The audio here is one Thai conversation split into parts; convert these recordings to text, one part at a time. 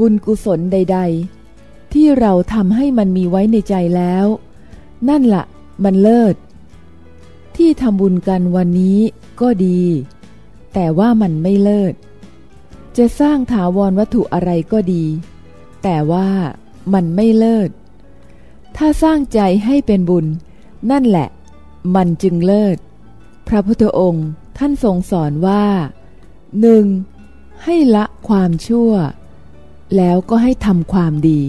บุญกุศลใด ๆ ที่เราทำให้มันมีไว้ในใจแล้ว นั่นละ่ะ มันเลิศ ที่ทำบุญกันวันนี้ก็ดี แต่ว่ามันไม่เลิศ จะสร้างถาวรวัตถุอะไรก็ดี แต่ว่ามันไม่เลิศ ถ้าสร้างใจให้เป็นบุญ นั่นแหละ มันจึงเลิศ พระพุทธองค์ท่านทรงสอนว่าหนึ่งให้ละความชั่ว แล้วก็ให้ทำความดี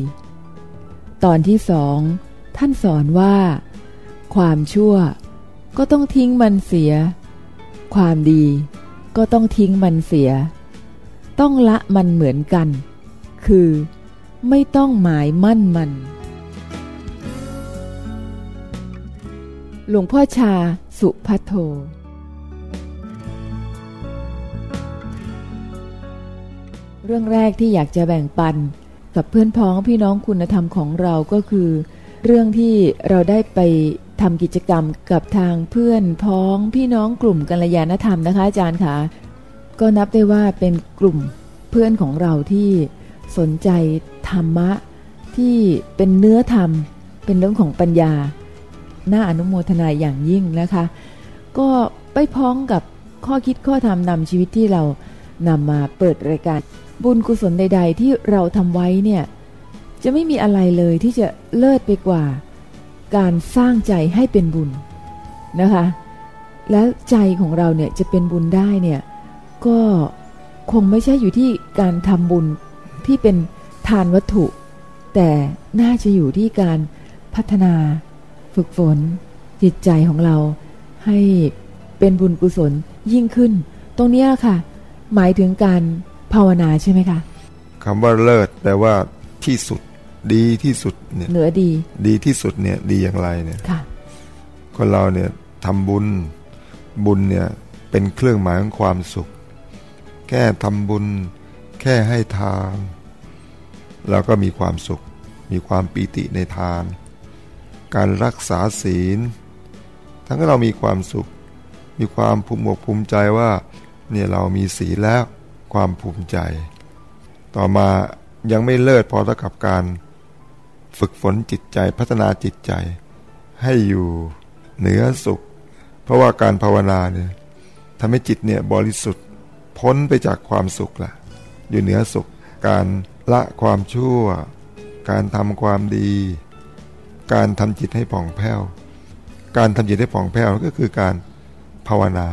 ตอนที่สองท่านสอนว่า ความชั่วก็ต้องทิ้งมันเสีย ความดีก็ต้องทิ้งมันเสีย ต้องละมันเหมือนกัน คือไม่ต้องหมายมั่นมัน หลวงพ่อชาสุพัทโท เรื่องแรกที่อยากจะแบ่งปัน กับเพื่อนพ้องพี่น้องคุณธรรมของเราก็คือ เรื่องที่เราได้ไปทำกิจกรรมกับทางเพื่อนพ้องพี่น้องกลุ่มกัลยาณธรรมนะคะอาจารย์คะก็นับได้ว่าเป็นกลุ่มเพื่อนของเราที่สนใจธรรมะที่เป็นเนื้อธรรม เป็นเรื่องของปัญญา น่าอนุโมทนาอย่างยิ่งนะคะ ก็ไปพ้องกับข้อคิดข้อธรรมนำชีวิตที่เรานำมาเปิดรายการ บุญกุศลใด ๆ ที่เราทำไว้เนี่ยจะไม่มีอะไรเลยที่จะเลิศไปกว่า การสร้างใจให้เป็นบุญนะคะ แล้วใจของเราเนี่ยจะเป็นบุญได้เนี่ยก็คงไม่ใช่อยู่ที่การทำบุญที่เป็นทานวัตถุ แต่น่าจะอยู่ที่การพัฒนาฝึกฝน จิตใจของเราให้เป็นบุญกุศลยิ่งขึ้น ตรงนี้ค่ะ หมายถึงการ ภาวนาใช่ไหมคะคำว่าเลิศแปลว่าที่สุดดีที่สุดเนี่ยเหนือดี ดีที่สุดเนี่ยดีอย่างไรเนี่ยค่ะคนเราเนี่ยทำบุญบุญเนี่ยเป็นเครื่องหมายของความสุข แค่ทำบุญ แค่ให้ทานเราก็มีความสุข มีความปีติในทาน การรักษาศีล ทั้งเรามีความสุข มีความภูมิอกภูมิใจว่าเนี่ยเรามีศีลแล้ว ความภูมิใจ ต่อมายังไม่เลิศพอเท่ากับการ ฝึกฝนจิตใจพัฒนาจิตใจ ให้อยู่เหนือสุข เพราะว่าการภาวนาเนี่ยทำให้จิตเนี่ยบริสุทธิ์พ้นไปจากความสุขละอยู่เหนือสุข การละความชั่ว การทำความดี การทำจิตให้ผ่องแผ้ว การทำจิตให้ผ่องแผ้วก็คือการภาวนา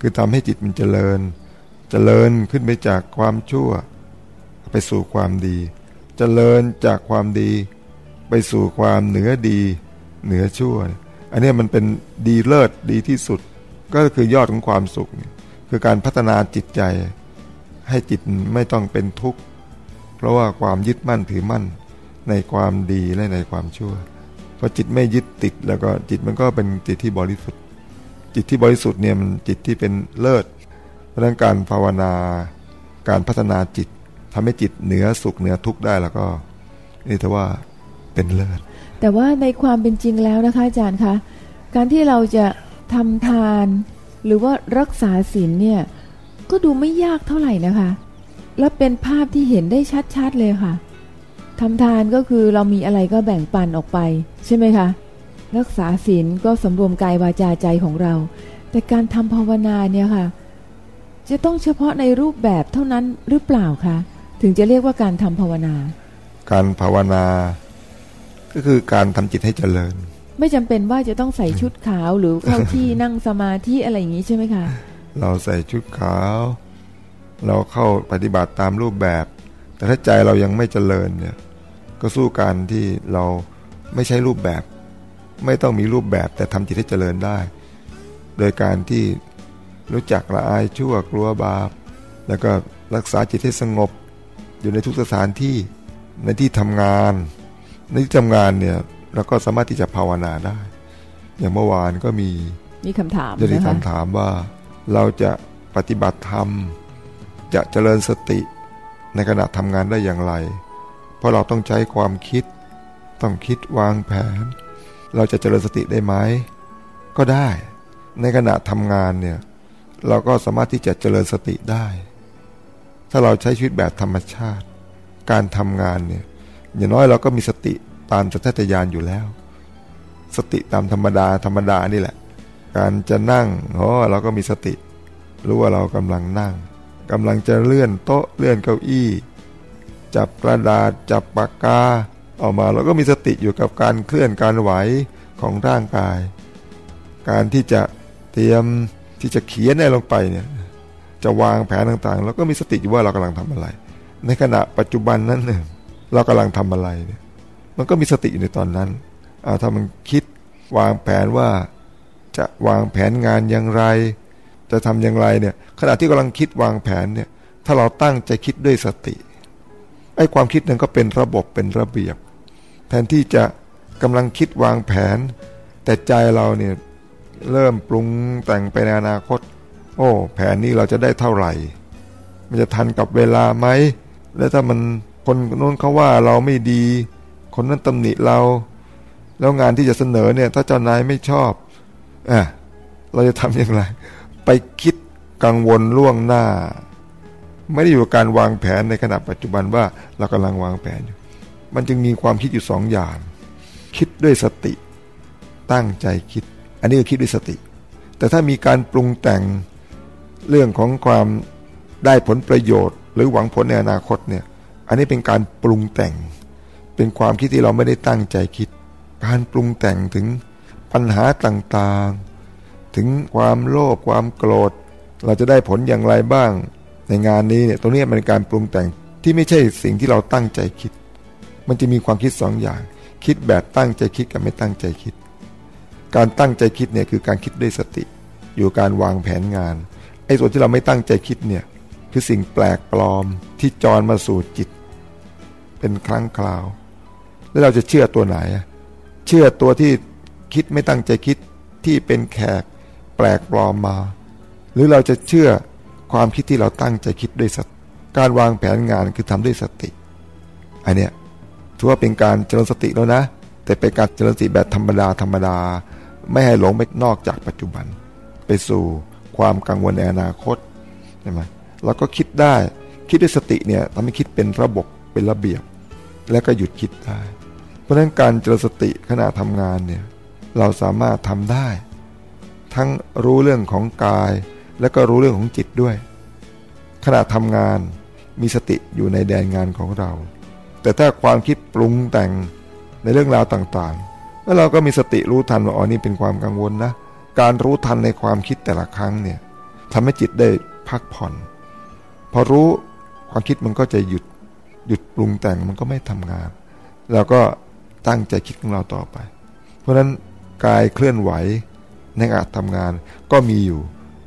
คือทำให้จิตมันเจริญ เจริญขึ้นไปจากความชั่ว ไปสู่ความดี เจริญจากความดี ไปสู่ความเหนือดี เหนือชั่ว อันนี้มันเป็นดีเลิศดีที่สุด ก็คือยอดของความสุข คือการพัฒนาจิตใจ ให้จิตไม่ต้องเป็นทุกข์ เพราะว่าความยึดมั่นถือมั่นในความดีและในความชั่วพอจิตไม่ยึดติดแล้วก็จิตมันก็เป็นจิตที่บริสุทธิ์ จิตที่บริสุทธิ์เนี่ยมันจิตที่เป็นเลิศ เพราะนั้นการภาวนาการพัฒนาจิตทำให้จิตเหนือสุขเหนือทุกข์ได้แล้วก็ นี่ถือว่าเป็นเลิศแต่ว่าในความเป็นจริงแล้วนะคะอาจารย์คะการที่เราจะทำทาน หรือว่ารักษาศีลเนี่ยก็ดูไม่ยากเท่าไหร่นะคะ และเป็นภาพที่เห็นได้ชัดๆเลยค่ะทำทานก็คือเรามีอะไรก็แบ่งปันออกไป ใช่ไหมคะ รักษาศีลก็สำรวมกายวาจาใจของเรา แต่การทำภาวนาเนี่ยค่ะ จะต้องเฉพาะในรูปแบบเท่านั้นหรือเปล่าคะ ถึงจะเรียกว่าการทำภาวนา การภาวนา ก็คือการทำจิตให้เจริญ ไม่จำเป็นว่าจะต้องใส่ชุดขาวหรือเข้าที่นั่งสมาธิอะไรอย่างนี้ใช่ไหมคะ เราใส่ชุดขาว เราเข้าปฏิบัติตามรูปแบบ แต่ถ้าใจเรายังไม่เจริญเนี่ย ก็สู้การที่เราไม่ใช่รูปแบบ ไม่ต้องมีรูปแบบแต่ทำจิตให้เจริญได้ โดยการที่ รู้จักละอายชั่วกลัวบาป แล้วก็รักษาจิตให้สงบ อยู่ในทุกสถานที่ในที่ทำงาน ในที่ทำงานเนี่ยเราก็สามารถที่จะภาวนาได้ อย่างเมื่อวานก็มีมีคำถามจะมีคำถามว่าเราจะปฏิบัติธรรม จะเจริญสติในขณะทำงานได้อย่างไร เพราะเราต้องใช้ความคิด ต้องคิดวางแผน เราจะเจริญสติได้ไหมก็ได้ ในขณะทำงานเนี่ย เราก็สามารถที่จะเจริญสติได้ ถ้าเราใช้ชีวิตแบบธรรมชาติ การทำงานเนี่ยอย่างน้อยเราก็มีสติตามสัญชาตญาณอยู่แล้ว สติตามธรรมดาธรรมดานี่แหละ การจะนั่งอ๋อเราก็มีสติ รู้ว่าเรากำลังนั่งกำลังจะเลื่อนโต๊ะเลื่อนเก้าอี้ จับกระดาษจับปากกาออกมาเราก็มีสติอยู่กับการเคลื่อนการไหวของร่างกาย การที่จะเตรียม ที่จะเขียนอะไรลงไปเนี่ยจะวางแผนต่างๆเราก็มีสติอยู่ว่าเรากำลังทำอะไร ในขณะปัจจุบันนั้นเนี่ยเรากำลังทำอะไรเนี่ยมันก็มีสติอยู่ในตอนนั้นเอาถ้ามันคิดวางแผนว่าจะวางแผนงานอย่างไร จะทำอย่างไรเนี่ยขณะที่กำลังคิดวางแผนเนี่ยถ้าเราตั้งใจคิดด้วยสติไอ้ความคิดนั้นก็เป็นระบบเป็นระเบียบ แทนที่จะกำลังคิดวางแผน แต่ใจเราเนี่ย เริ่มปรุงแต่งไปในอนาคต โอ้ แผนนี้เราจะได้เท่าไหร่ มันจะทันกับเวลาไหม แล้วถ้ามันคนโน้นเขาว่าเราไม่ดี คนนั้นตำหนิเรา แล้วงานที่จะเสนอเนี่ย ถ้าเจ้านายไม่ชอบอะเราจะทำอย่างไร ไปคิดกังวลล่วงหน้า ไม่ได้อยู่กับการวางแผนในขณะปัจจุบันว่าเรากำลังวางแผนอยู่ มันจึงมีความคิดอยู่สองอย่าง คิดด้วยสติ ตั้งใจคิด อันนี้ก็คิดด้วยสติ แต่ถ้ามีการปรุงแต่งเรื่องของความได้ผลประโยชน์ หรือหวังผลในอนาคตเนี่ย อันนี้เป็นการปรุงแต่ง เป็นความคิดที่เราไม่ได้ตั้งใจคิด การปรุงแต่งถึงปัญหาต่างๆ ถึงความโลภความโกรธ เราจะได้ผลอย่างไรบ้าง ในงานนี้เนี่ยตรงนี้เป็นการปรุงแต่งที่ไม่ใช่สิ่งที่เราตั้งใจคิด มันจะมีความคิดสองอย่าง คิดแบบตั้งใจคิดกับไม่ตั้งใจคิด การตั้งใจคิดเนี่ยคือการคิดด้วยสติ อยู่การวางแผนงานไอ้ส่วนที่เราไม่ตั้งใจคิดเนี่ยคือสิ่งแปลกปลอมที่จรมาสู่จิต เป็นครั้งคราว แล้วเราจะเชื่อตัวไหน เชื่อตัวที่คิดไม่ตั้งใจคิดที่เป็นแขกแปลกปลอมมา หรือเราจะเชื่อความคิดที่เราตั้งใจคิดด้วยสติการวางแผนงานคือทำด้วยสติ อันเนี้ยถือว่าเป็นการเจริญสติแล้วนะ แต่เป็นการเจริญสติแบบธรรมดาธรรมดา ไม่ให้หลงไปนอกจากปัจจุบัน ไปสู่ความกังวลในอนาคตใช่ไหมเราก็คิดได้คิดด้วยสติเนี่ยทำให้คิดเป็นระบบเป็นระเบียบ แล้วก็หยุดคิดได้ เพราะฉะนั้นการเจริญสติขณะทำงานเนี่ยเราสามารถทำได้ ทั้งรู้เรื่องของกาย แล้วก็รู้เรื่องของจิตด้วย ขณะทำงานมีสติอยู่ในแดนงานของเรา แต่ถ้าความคิดปรุงแต่งในเรื่องราวต่างๆ แล้วเราก็มีสติรู้ทันว่าอ๋อนี่เป็นความกังวลนะ การรู้ทันในความคิดแต่ละครั้งเนี่ยทำให้จิตได้พักผ่อน พอรู้ความคิดมันก็จะหยุดหยุดปรุงแต่งมันก็ไม่ทำงาน แล้วก็ตั้งใจคิดของเราต่อไป เพราะฉะนั้นกายเคลื่อนไหวในการทำงานก็มีอยู่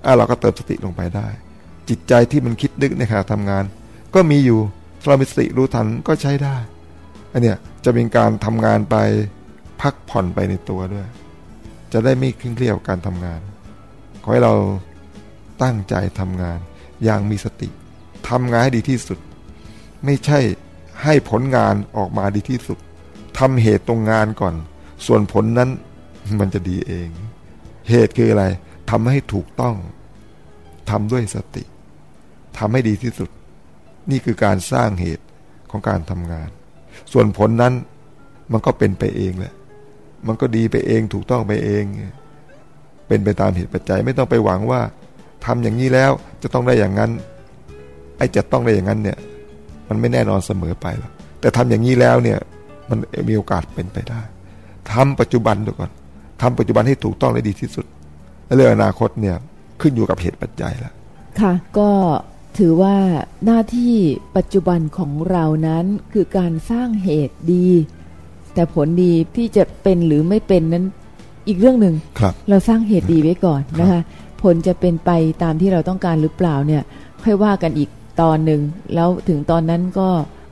อะเราก็เติมสติลงไปได้ จิตใจที่มันคิดนึกในขณะทำงาน ก็มีอยู่เรามีสติรู้ทันก็ใช้ได้อันเนี้ยจะเป็นการทำงานไป พักผ่อนไปในตัวด้วย จะได้ไม่เคร่งเครียดกับการทำงาน ขอให้เราตั้งใจทำงาน อย่างมีสติทำงานให้ดีที่สุด ไม่ใช่ให้ผลงานออกมาดีที่สุดทำเหตุตรงงานก่อน ส่วนผลนั้นมันจะดีเอง เหตุคืออะไรทำให้ถูกต้องทำด้วยสติทำให้ดีที่สุด นี่คือการสร้างเหตุของการทำงาน ส่วนผลนั้นมันก็เป็นไปเองแหละ มันก็ดีไปเองถูกต้องไปเอง เป็นไปตามเหตุปัจจัยไม่ต้องไปหวังว่าทำอย่างนี้แล้วจะต้องได้อย่างนั้น ไอ้จะต้องได้อย่างนั้นเนี่ย มันไม่แน่นอนเสมอไปหรอกแต่ทำอย่างนี้แล้วเนี่ย มันมีโอกาสเป็นไปได้ทำปัจจุบันดูก่อนทำปัจจุบันให้ถูกต้องและดีที่สุดเรื่องอนาคตเนี่ยขึ้นอยู่กับเหตุปัจจัยแล้วค่ะ ก็ถือว่าหน้าที่ปัจจุบันของเรานั้นคือการสร้างเหตุดี แต่ผลดีที่จะเป็นหรือไม่เป็นนั้นอีกเรื่องหนึ่งครับเราสร้างเหตุดีไว้ก่อนนะคะ ผลจะเป็นไปตามที่เราต้องการหรือเปล่าเนี่ย ค่อยว่ากันอีกตอนหนึ่ง แล้วถึงตอนนั้นก็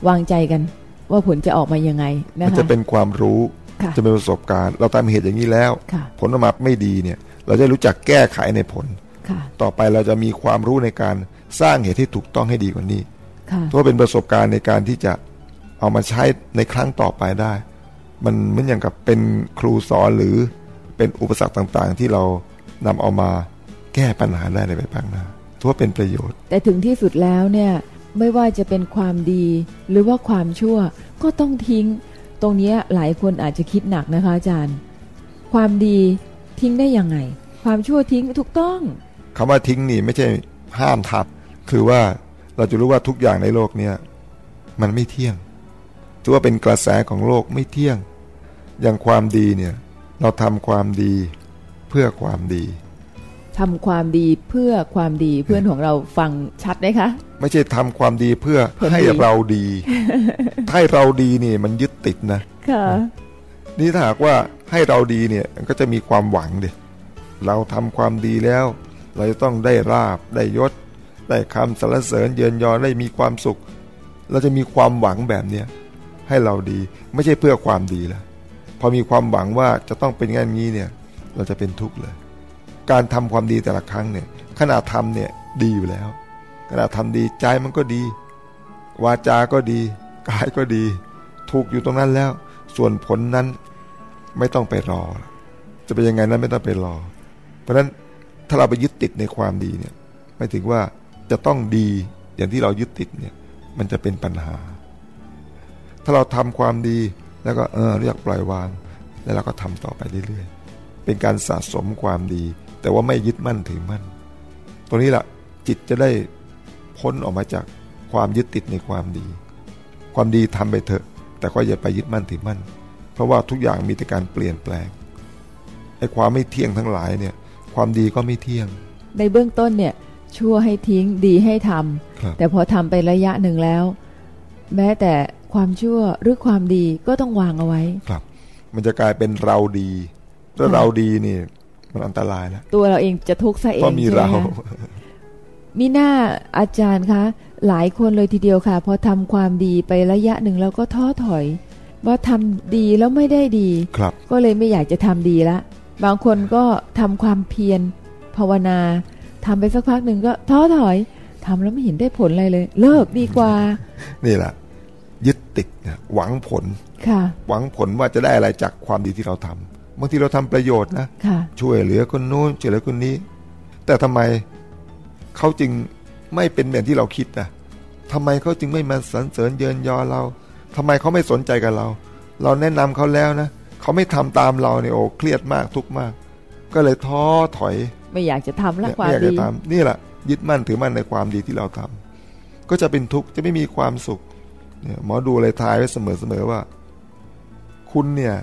วางใจกัน ว่าผลจะออกมายังไงนะมันคะจะเป็นความรู้ค่ะจะเป็นประสบการณ์ เราตามเหตุอย่างนี้แล้วค่ะผลออกมาไม่ดีเนี่ย เราจะรู้จักแก้ไขในผลค่ะต่อไปเราจะมีความรู้ในการสร้างเหตุที่ถูกต้องให้ดีกว่านี้ค่ะเพราะเป็นประสบการณ์ในการที่จะเอามาใช้ในครั้งต่อไปได้ มันเหมือนอย่างกับเป็นครูสอนหรือเป็นอุปสรรคต่างๆ ที่เรานำเอามาแก้ปัญหาได้ในภายภาคหน้าถือว่าเป็นประโยชน์ แต่ถึงที่สุดแล้วเนี่ยไม่ว่าจะเป็นความดี หรือว่าความชั่วก็ต้องทิ้ง ตรงนี้หลายคนอาจจะคิดหนักนะคะอาจารย์ ความดีทิ้งได้ยังไง ความชั่วทิ้งถูกต้องคำว่าทิ้งนี่ไม่ใช่ห้ามทับ คือว่าเราจะรู้ว่าทุกอย่างในโลกเนี้ยมันไม่เที่ยงถือว่าเป็นกระแสของโลกไม่เที่ยง อย่างความดีเนี่ยเราทำความดีเพื่อความดีทำความดีเพื่อความดีเพื่อนของเราฟังชัดไหมคะ ไม่ใช่ทำความดีเพื่อให้เราดีให้เราดีนี่มันยึดติดนะค่ะนี่ถ้าหากว่าให้เราดีเนี่ยก็จะมีความหวังเด็เราทำความดีแล้ว เราจะต้องได้ราบได้ยศ ได้คำสรรเสริญเยือนยอได้มีความสุข เราจะมีความหวังแบบเนี้ยให้เราดีไม่ใช่เพื่อความดีแล้วพ อมีความหวังว่าจะต้องเป็นงานนี้เนี่ยเราจะเป็นทุกข์เลย การทำความดีแต่ละครั้งเนี่ยขณะทำเนี่ยดีอยู่แล้วขณะทำดีใจมันก็ดี วาจาก็ดี กายก็ดี ถูกอยู่ตรงนั้นแล้ว ส่วนผลนั้นไม่ต้องไปรอ จะเป็นยังไงนั้นไม่ต้องไปรอ เพราะฉะนั้นถ้าเราไปยึดติดในความดีเนี่ยไม่ถึงว่าจะต้องดีอย่างที่เรายึดติดเนี่ยมันจะเป็นปัญหา ถ้าเราทำความดี แล้วก็เออเรียกปล่อยวาง แล้วเราก็ทำต่อไปเรื่อยๆ เป็นการสะสมความดี แต่ว่าไม่ยึดมั่นถือมั่น ตรงนี้แหละจิตจะได้พ้นออกมาจากความยึดติดในความดี ความดีทำไปเถอะ แต่ก็อย่าไปยึดมั่นถือมั่น เพราะว่าทุกอย่างมีแต่การเปลี่ยนแปลงไอ้ความไม่เที่ยงทั้งหลายเนี่ย ความดีก็ไม่เที่ยง ในเบื้องต้นเนี่ยชั่วให้ทิ้งดีให้ทำแต่พอทำไประยะหนึ่งแล้ว แม้แต่ ความชั่วหรือความดีก็ต้องวางเอาไว้ ครับ มันจะกลายเป็นเราดีแล้วเราดีนี่ มันอันตรายแล้วตัวเราเองจะทุกข์ซะเองเพราะมีเรามีหน้าอาจารย์คะ หลายคนเลยทีเดียวค่ะ พอทำความดีไประยะหนึ่งแล้วก็ท้อถอย ว่าทำดีแล้วไม่ได้ดีครับ ก็เลยไม่อยากจะทำดีละ บางคนก็ทำความเพียรภาวนาทำไปสักพักหนึ่งก็ท้อถอยทำแล้วไม่เห็นได้ผลอะไรเลย เลิกดีกว่า นี่แหละ ยึดติดนะหวังผลค่ะหวังผลว่าจะได้อะไรจากความดีที่เราทำบางทีเราทำประโยชน์นะช่วยเหลือคนโน้นช่วยเหลือคนนี้ แต่ทำไมเขาจึงไม่เป็นแบบที่เราคิดอะทำไมเขาจึงไม่มาสรรเสริญเยินยอเราทำไมเขาไม่สนใจกับเรา เราแนะนำเขาแล้วนะเขาไม่ทำตามเราเนี่ยโอ้เครียดมากทุกมาก ก็เลยท้อถอย ไม่อยากจะทำละความดีไม่อยากจะทำนี่แหละยึดมั่นถือมั่นในความดีที่เราทำก็จะเป็นทุกข์จะไม่มีความสุข เนี่ยหมอดูเลยทายไว้เสมอๆว่า คุณเนี่ย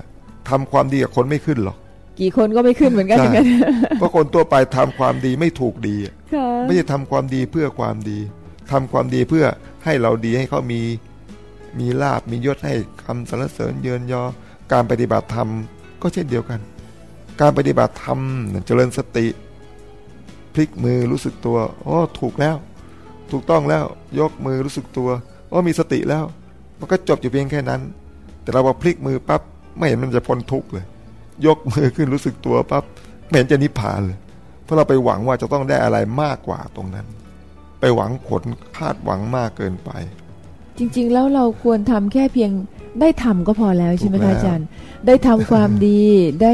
ทำความดีกับคนไม่ขึ้นหรอก กี่คนก็ไม่ขึ้นเหมือนกันอย่างนั้นเพราะคนตัวไปทำความดีไม่ถูกดีไม่ใช่ทำความดีเพื่อความดีทำความดีเพื่อให้เราดีให้เขามีมีลาบมียศให้คำสรรเสริญเยินยอ การปฏิบัติธรรมก็เช่นเดียวกัน การปฏิบัติธรรมเจริญสติ พลิกมือรู้สึกตัวอ๋อถูกแล้ว ถูกต้องแล้วยกมือรู้สึกตัว อ๋อมีสติแล้ว มันก็จบอยู่เพียงแค่นั้น แต่เราพอพลิกมือปั๊บไม่เห็นมันจะพ้นทุกข์เลย ยกมือขึ้นรู้สึกตัวปั๊บไม่เห็นจะนิพพานเลย เพราะเราไปหวังว่าจะต้องได้อะไรมากกว่าตรงนั้น ไปหวังผลคาดหวังมากเกินไป จริง ๆ แล้วเราควรทำแค่เพียงได้ทำก็พอแล้วใช่ไหมคะอาจารย์ ได้ทำความดีได้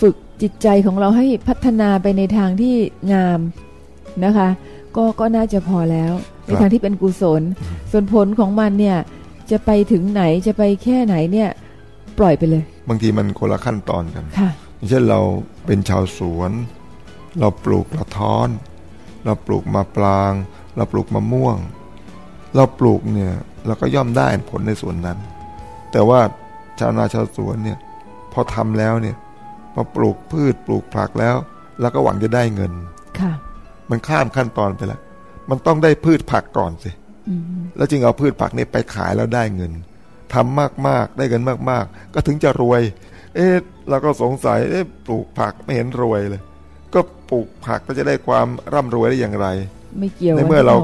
ฝึกจิตใจของเราให้พัฒนาไปในทางที่งามนะคะ ก็ก็น่าจะพอแล้ว ในทางที่เป็นกุศล ส่วนผลของมันเนี่ยจะไปถึงไหนจะไปแค่ไหนเนี่ย ปล่อยไปเลย บางทีมันคนละขั้นตอนกันค่ะเช่นเราเป็นชาวสวน เราปลูกกระท้อน เราปลูกมะปราง เราปลูกมะม่วง เราปลูกเนี่ยเราก็ย่อมได้ผลในส่วนนั้น แต่ว่าชาวนาชาวสวนเนี่ยพอทำแล้วเนี่ยพอปลูกพืชปลูกผักแล้ว แล้วก็หวังจะได้เงินค่ะ มันข้ามขั้นตอนไปแล้ว มันต้องได้พืชผักก่อนสิแล้วจึงเอาพืชผักนี่ไปขายแล้วได้เงินทำมากๆ ได้เงินมากๆ ก็ถึงจะรวย เอ๊ะเราก็สงสัยเอ๊ะปลูกผักไม่เห็นรวยเลย ก็ปลูกผักก็จะได้ความร่ำรวยได้อย่างไร ไม่เกี่ยวในเมื่อเรา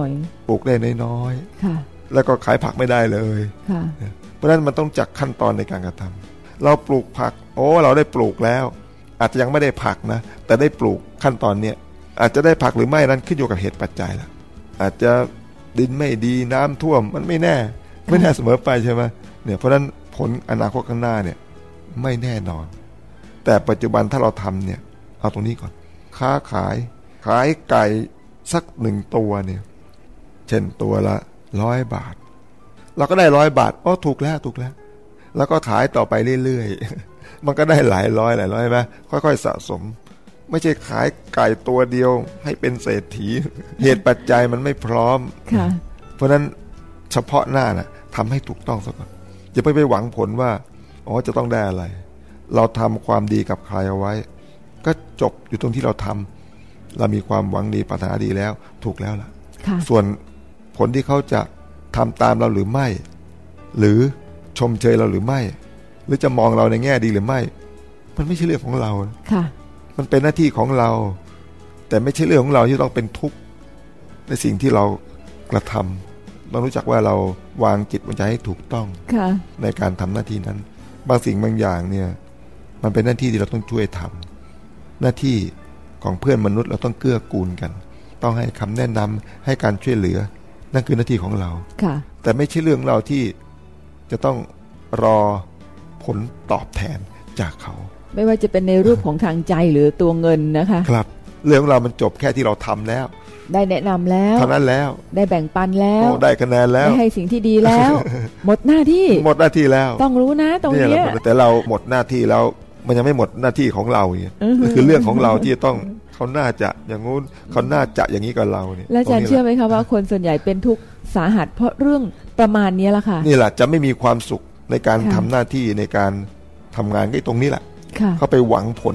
ปลูกได้น้อยๆค่ะแล้วก็ขายผักไม่ได้เลยค่ะเพราะฉะนั้นมันต้องจักขั้นตอนในการกระทำเราปลูกผัก โอ้ เราได้ปลูกแล้ว อาจจะยังไม่ได้ผักนะ แต่ได้ปลูกขั้นตอนเนี้ย อาจจะได้ผักหรือไม่นั้นขึ้นอยู่กับเหตุปัจจัยละอาจจะดินไม่ดีน้ำท่วมมันไม่แน่ ไม่แน่เสมอไปใช่ไหมเนี่ยเพราะฉะนั้นผลอนาคตข้างหน้าเนี่ยไม่แน่นอน แต่ปัจจุบันถ้าเราทำเนี่ยเอาตรงนี้ก่อน ค้าขายขายไก่สักหนึ่งตัวเนี่ย เช่นตัวละร้อยบาท เราก็ได้ร้อยบาทอ๋อถูกแล้วถูกแล้ว แล้วก็ขายต่อไปเรื่อยๆ มันก็ได้หลายร้อยหลายร้อยไหมค่อยๆสะสม ไม่ใช่ขายไก่ตัวเดียว ให้เป็นเศรษฐี เหตุปัจจัยมันไม่พร้อมค่ะเพราะฉะนั้นเฉพาะหน้านะ่ะทำให้ถูกต้องซะก่อนอย่าไปไปหวังผลว่าอ๋อจะต้องได้อะไร เราทำความดีกับใครเอาไว้ ก็จบอยู่ตรงที่เราทำเรามีความหวังดีปรารถนาดีแล้ว ถูกแล้วล่ะค่ะส่วนผลที่เขาจะทำตามเราหรือไม่ หรือชมเชยเราหรือไม่ หรือจะมองเราในแง่ดีหรือไม่ มันไม่ใช่เรื่องของเราค่ะ มันเป็นหน้าที่ของเรา แต่ไม่ใช่เรื่องของเราที่ต้องเป็นทุกข์ในสิ่งที่เรากระทำต้องรู้จักว่าเราวางจิตวางใจให้ถูกต้องค่ะในการทำหน้าที่นั้น บางสิ่งบางอย่างเนี่ย มันเป็นหน้าที่ที่เราต้องช่วยทำหน้าที่ของเพื่อนมนุษย์เราต้องเกื้อกูลกัน ต้องให้คำแนะนำให้การช่วยเหลือ นั่นคือหน้าที่ของเราค่ะ แต่ไม่ใช่เรื่องเราที่จะต้องรอผลตอบแทนจากเขา ไม่ว่าจะเป็นในรูปของทางใจหรือตัวเงินนะคะ ครับ เรื่องของเรามันจบแค่ที่เราทำแล้ว ได้แนะนำแล้วเท่านั้นแล้ว ได้แบ่งปันแล้วโอ้ได้คะแนนแล้วได้ให้สิ่งที่ดีแล้ว หมดหน้าที่หมดหน้าที่แล้ว ต้องรู้นะตรงเนี่ยเนี้ยแหละแต่เราหมดหน้าที่แล้วมันยังไม่หมดหน้าที่ของเราเนี่ยอือฮึคือเรื่องของเราที่จะต้องเขาน่าจะอย่างงู้นเขาน่าจะอย่างนี้กับเราเนี่ยแล้วอาจารย์ตงเชื่อนี้แหละไหมคะว่าคนส่วนใหญ่เป็นทุกข์สาหัสเพราะเรื่องประมาณเนี้ยแหละค่ะนี่แหละจะไม่มีความสุขในการค่ะทำหน้าที่ในการทำงานก็ตรงนี้แหละค่ะ เขาไปหวังผล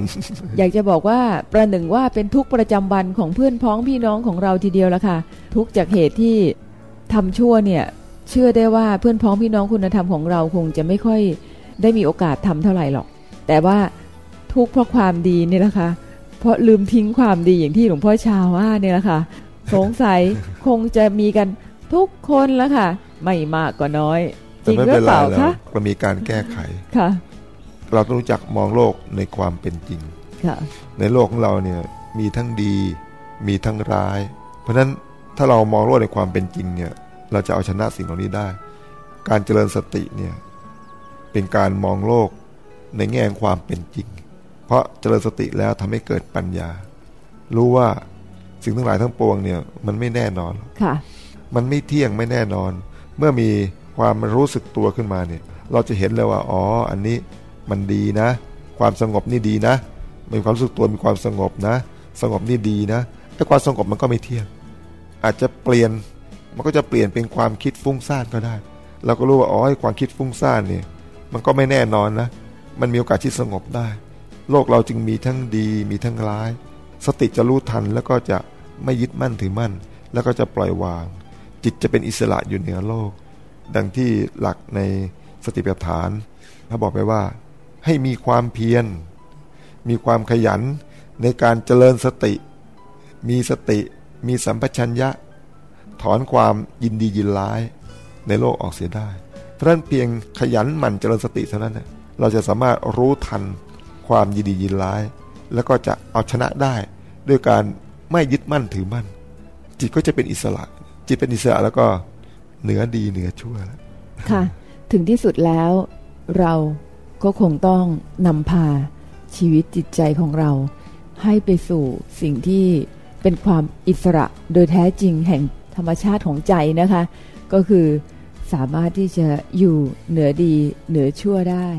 อยากจะบอกว่าประหนึ่งว่าเป็นทุกข์ประจำวันของเพื่อนพ้องพี่น้องของเราทีเดียวละค่ะ ทุกข์จากเหตุที่ทำชั่วเนี่ย เชื่อได้ว่าเพื่อนพ้องพี่น้องคุณธรรมของเราคงจะไม่ค่อยได้มีโอกาสทำเท่าไหร่หรอก แต่ว่าทุกข์เพราะความดีนี่แหละค่ะเพราะลืมทิ้งความดีอย่างที่หลวงพ่อชาว่าเนี่ยแหละค่ะสงสัยคงจะมีกันทุกคนแล้วค่ะ ไม่มากก็น้อยจแต่ริงไม่หรืเป็อนเปไรล่าแล้วคะก็มีการแก้ไขค่ะ เราต้องรู้จักมองโลกในความเป็นจริงค่ะในโลกของเราเนี่ยมีทั้งดีมีทั้งร้าย เพราะฉะนั้นถ้าเรามองโลกในความเป็นจริงเนี่ยเราจะเอาชนะสิ่งเหล่านี้ได้ การเจริญสติเนี่ยเป็นการมองโลกในแง่ของความเป็นจริง เพราะเจริญสติแล้วทำให้เกิดปัญญา รู้ว่าสิ่งทั้งหลายทั้งปวงเนี่ยมันไม่แน่นอนค่ะ มันไม่เที่ยงไม่แน่นอน เมื่อมีความรู้สึกตัวขึ้นมาเนี่ย เราจะเห็นเลยว่า อ๋อ อันนี้ มันดีนะ ความสงบนี่ดีนะมีความรู้สึกตัวมีความสงบนะ สงบนี่ดีนะไอ้ความสงบมันก็ไม่เที่ยงอาจจะเปลี่ยนมันก็จะเปลี่ยนเป็นความคิดฟุ้งซ่านก็ได้ เราก็รู้ว่าอ๋อความคิดฟุ้งซ่านเนี่ยมันก็ไม่แน่นอนนะ มันมีโอกาสที่สงบได้ โลกเราจึงมีทั้งดีมีทั้งร้าย สติจะรู้ทันแล้วก็จะไม่ยึดมั่นถือมั่น แล้วก็จะปล่อยวาง จิตจะเป็นอิสระอยู่เหนือโลก ดังที่หลักในสติปัฏฐานเขาบอกไปว่า ให้มีความเพียร มีความขยันในการเจริญสติ มีสติ มีสัมปชัญญะ ถอนความยินดียินร้ายในโลกออกเสียได้ เพราะฉะนั้นเพียงขยันหมั่นเจริญสติเท่านั้นนะเราจะสามารถรู้ทันความยินดียินร้าย แล้วก็จะเอาชนะได้ด้วยการไม่ยึดมั่นถือมั่น จิตก็จะเป็นอิสระ จิตเป็นอิสระแล้วก็เหนือดีเหนือชั่วแล้วค่ะ ถึงที่สุดแล้วเรา ก็คงต้องนำพาชีวิตจิตใจของเรา ให้ไปสู่สิ่งที่เป็นความอิสระโดยแท้จริงแห่งธรรมชาติของใจนะคะ ก็คือสามารถที่จะอยู่เหนือดีเหนือชั่วได้